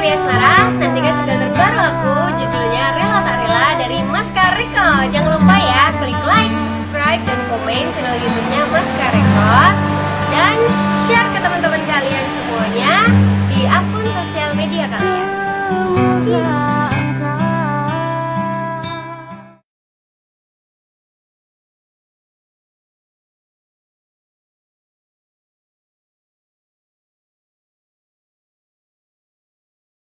kami Asmara Nantikan single terbaru aku Judulnya Rela Tak Rela dari Mas Reko Jangan lupa ya klik like, subscribe, dan komen channel youtubenya Mas Maska Dan share ke teman-teman kalian semuanya Di akun sosial media kalian. See you